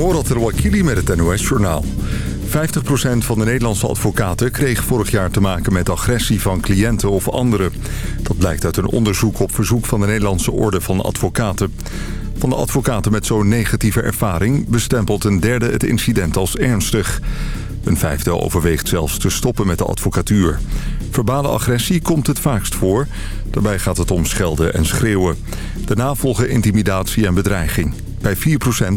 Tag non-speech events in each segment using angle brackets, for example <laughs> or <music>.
Morat Rouakili met het NOS-journaal. 50% van de Nederlandse advocaten kreeg vorig jaar te maken met agressie van cliënten of anderen. Dat blijkt uit een onderzoek op verzoek van de Nederlandse Orde van Advocaten. Van de advocaten met zo'n negatieve ervaring bestempelt een derde het incident als ernstig. Een vijfde overweegt zelfs te stoppen met de advocatuur. Verbale agressie komt het vaakst voor. Daarbij gaat het om schelden en schreeuwen. Daarna volgen intimidatie en bedreiging. Bij 4%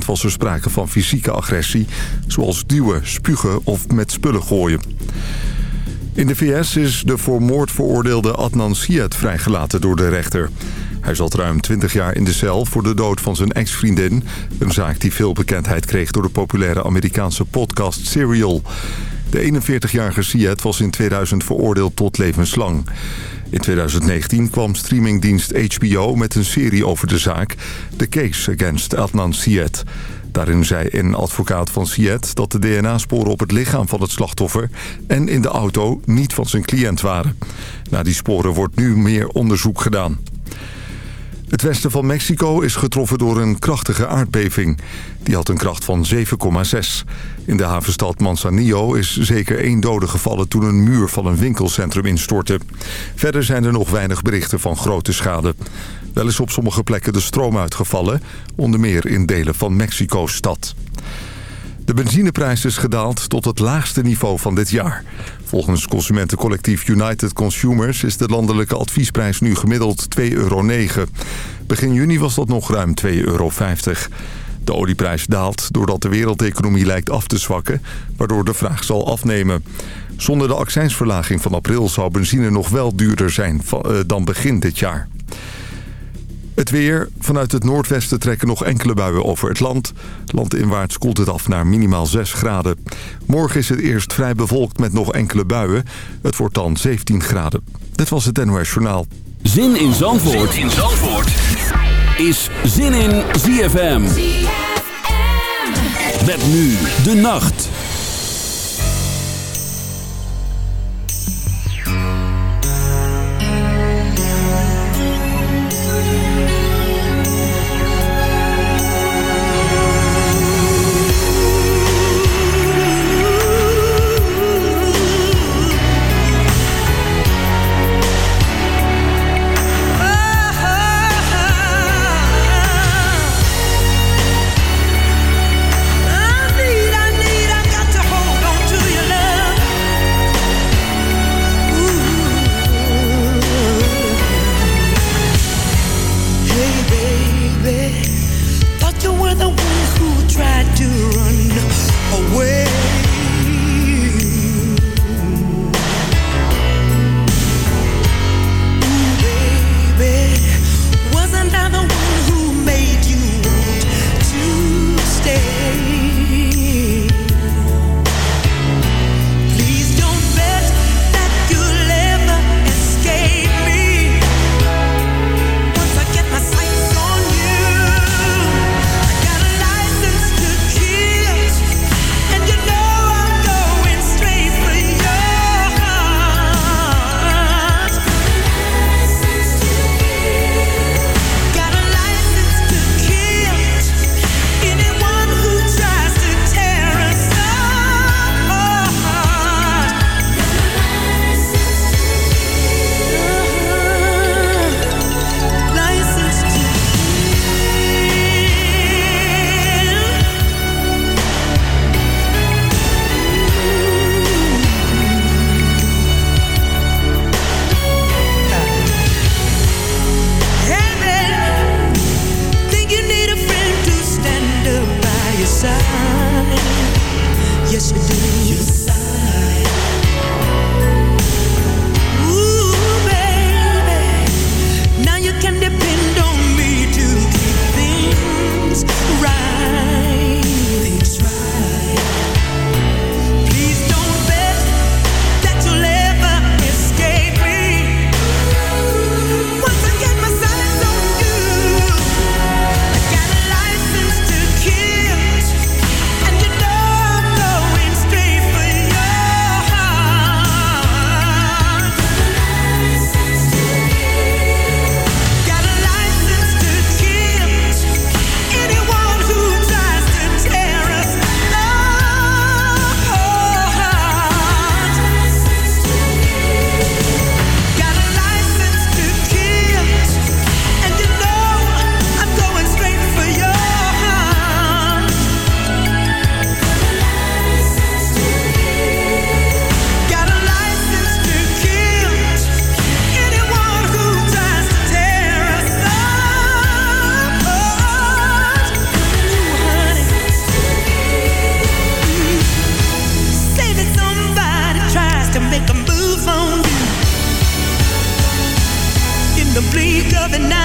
was er sprake van fysieke agressie, zoals duwen, spugen of met spullen gooien. In de VS is de voor moord veroordeelde Adnan Syed vrijgelaten door de rechter. Hij zat ruim 20 jaar in de cel voor de dood van zijn ex-vriendin. Een zaak die veel bekendheid kreeg door de populaire Amerikaanse podcast Serial. De 41-jarige Syed was in 2000 veroordeeld tot levenslang. In 2019 kwam streamingdienst HBO met een serie over de zaak... The Case Against Adnan Syed. Daarin zei een advocaat van Syed dat de DNA-sporen op het lichaam van het slachtoffer... en in de auto niet van zijn cliënt waren. Na die sporen wordt nu meer onderzoek gedaan. Het westen van Mexico is getroffen door een krachtige aardbeving. Die had een kracht van 7,6. In de havenstad Manzanillo is zeker één dode gevallen... toen een muur van een winkelcentrum instortte. Verder zijn er nog weinig berichten van grote schade. Wel is op sommige plekken de stroom uitgevallen... onder meer in delen van Mexico-stad. De benzineprijs is gedaald tot het laagste niveau van dit jaar. Volgens consumentencollectief United Consumers is de landelijke adviesprijs nu gemiddeld 2,09 euro. Begin juni was dat nog ruim 2,50 euro. De olieprijs daalt doordat de wereldeconomie lijkt af te zwakken, waardoor de vraag zal afnemen. Zonder de accijnsverlaging van april zou benzine nog wel duurder zijn eh, dan begin dit jaar. Het weer. Vanuit het noordwesten trekken nog enkele buien over het land. Landinwaarts koelt het af naar minimaal 6 graden. Morgen is het eerst vrij bevolkt met nog enkele buien. Het wordt dan 17 graden. Dit was het NOS Journaal. Zin in Zandvoort, zin in Zandvoort. is Zin in ZFM. ZFM. Met nu de nacht. than now.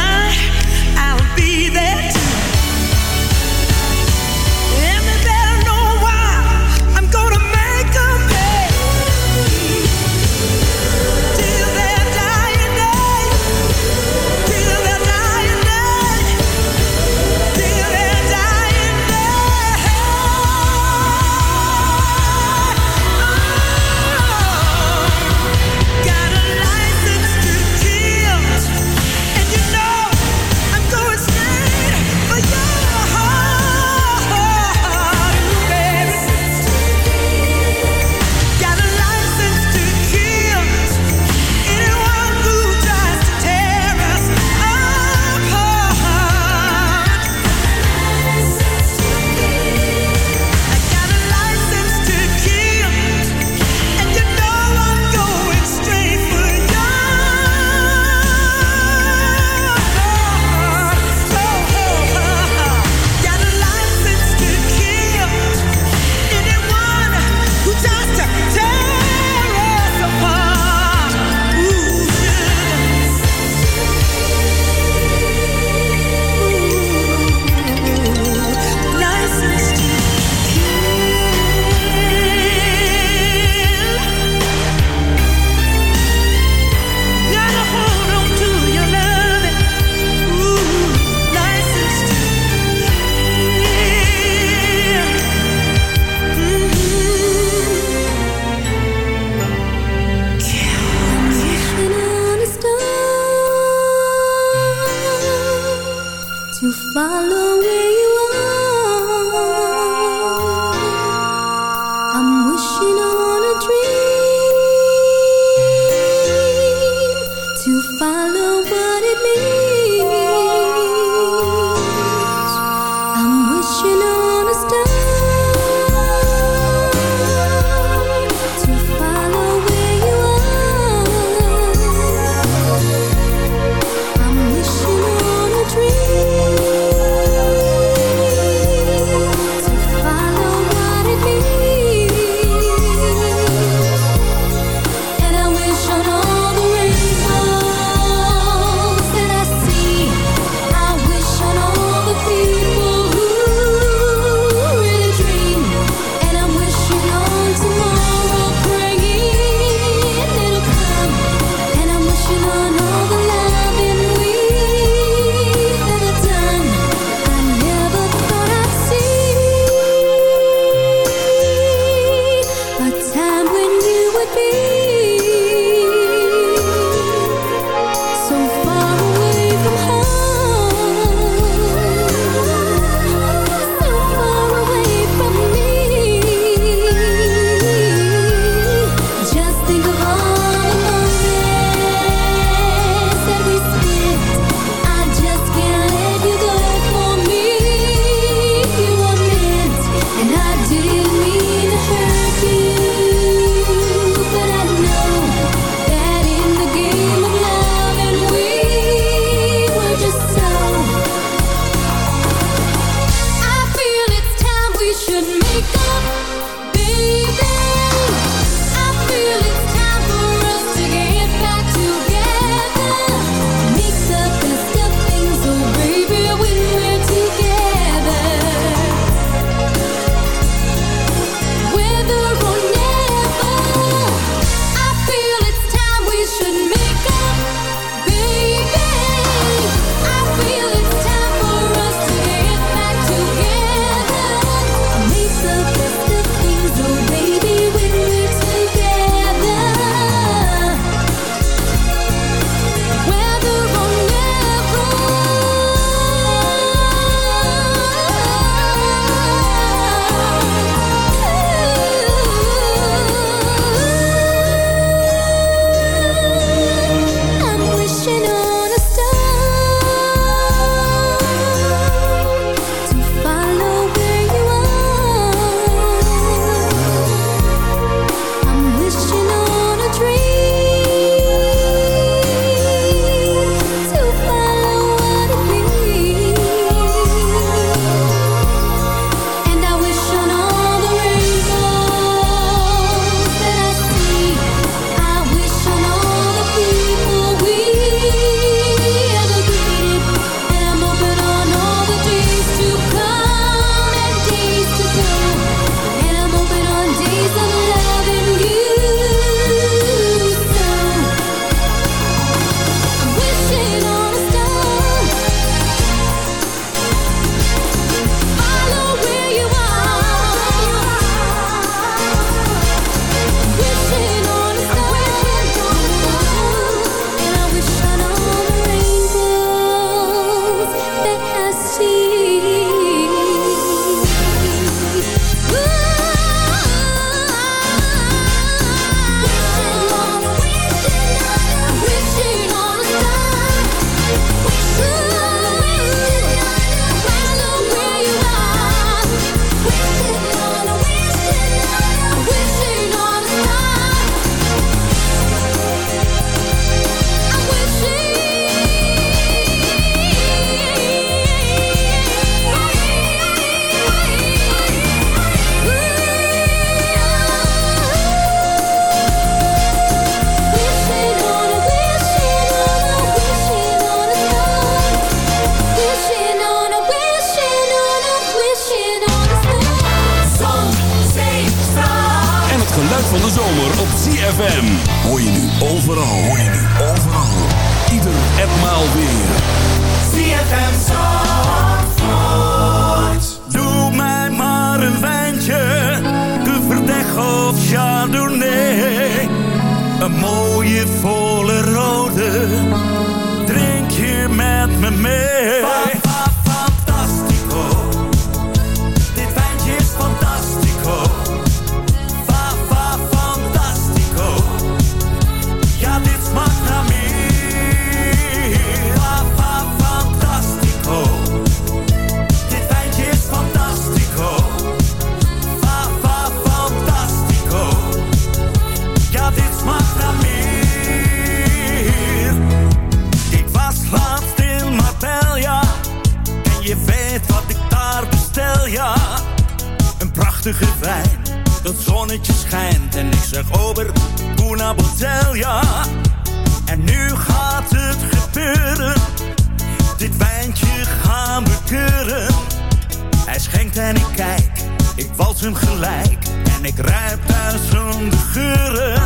Gelijk. En ik ruik duizenden geuren.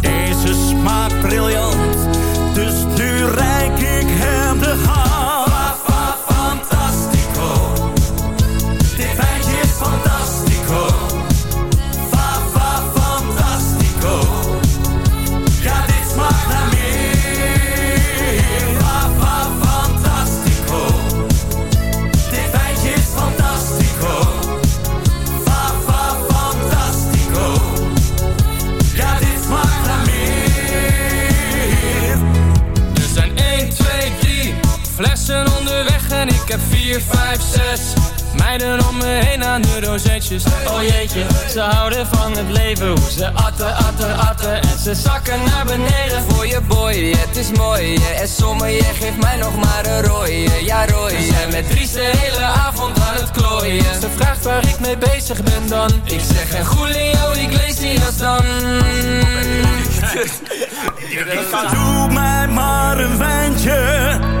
Deze smaakt briljant, dus nu heb 4, 5, 6 Meiden om me heen aan de rozetjes. Oh jeetje, ze houden van het leven Hoe ze atten, atten, atten. En ze zakken naar beneden. Voor je boy, het is mooi En sommige geeft mij nog maar een rooie. Ja rooie. We zijn met Dries de hele avond aan het klooien. Ze vraagt waar ik mee bezig ben dan. Ik zeg en Julio Iglesias dan. <laughs> Doe mij maar een wijntje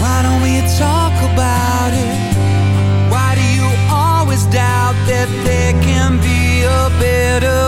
Why don't we talk about it? Why do you always doubt that there can be a better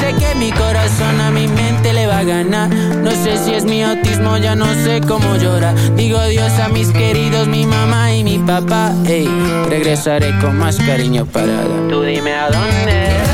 sé que mi corazón a mi mente le va a ganar. No sé si es mi autismo, ya no sé cómo llorar. Digo adiós a mis queridos, mi mamá y mi papá. Ey, regresaré con más cariño para Tú dime a dónde.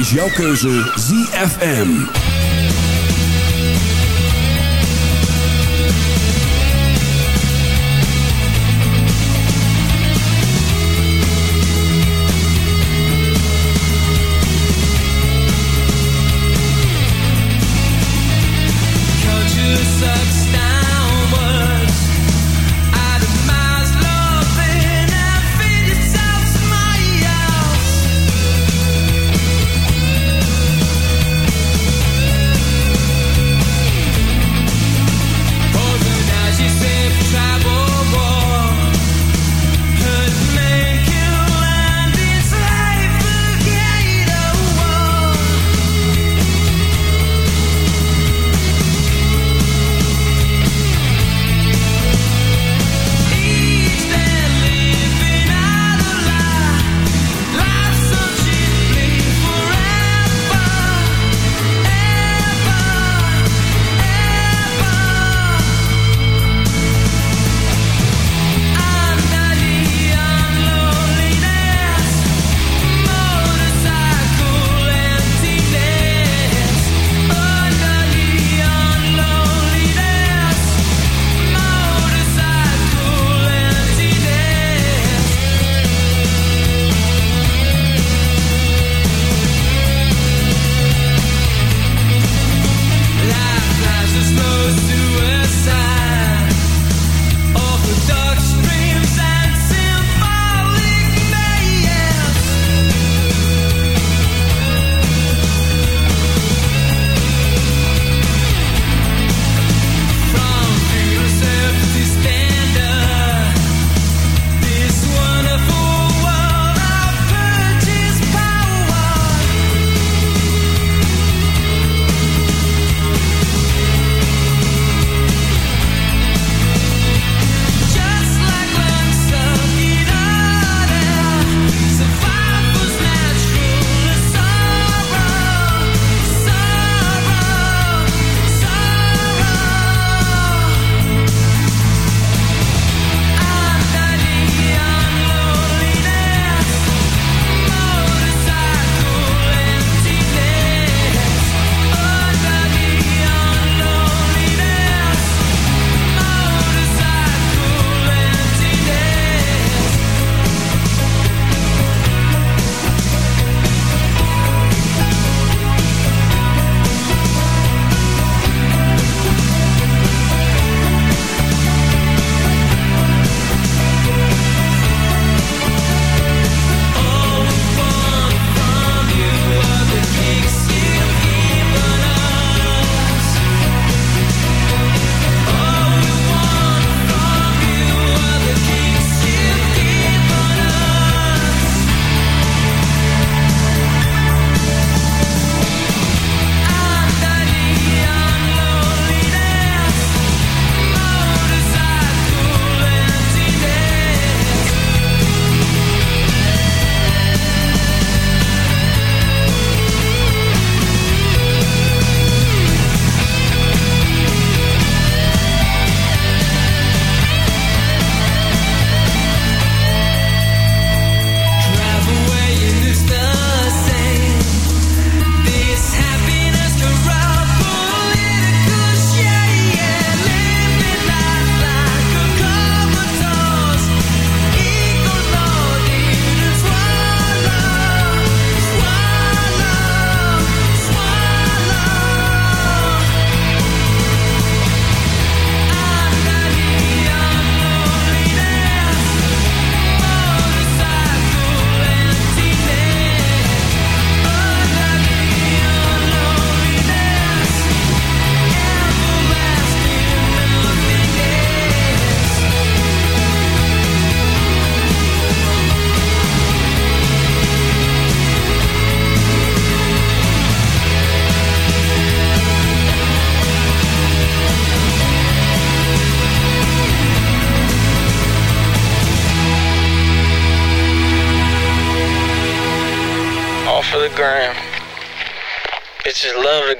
Is jouw keuze ZFM.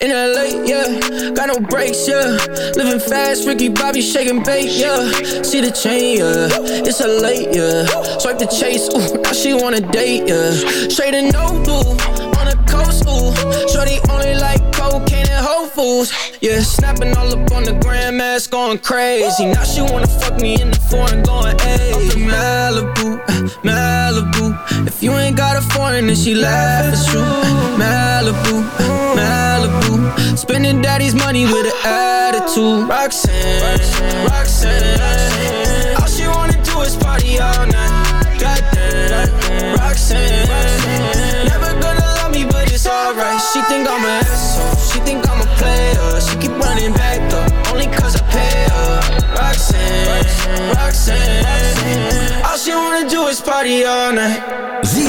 In LA, yeah, got no brakes, yeah. Living fast, Ricky Bobby shaking bait, yeah. See the chain, yeah. It's a late, yeah. Swipe the chase, ooh, now she wanna date, yeah. Straight and no blue, on the coast, ooh. Shorty only like cocaine and Whole Foods, yeah. Snapping all up on the grandmas, going crazy. Now she wanna fuck me in the foreign, going hey. Malibu, Malibu. If you ain't got a foreign, then she laugh at you. Uh, Malibu, Malibu. Spending daddy's money with an attitude. Roxanne, Roxanne. All she wanna do is party all night. Goddamn, Roxanne. Roxanne. Never gonna love me, but it's alright. She think I'm an asshole. She think I'm a player. She keep running back though, only cause I pay her. Roxanne. Roxanne. All she wanna do is party all night.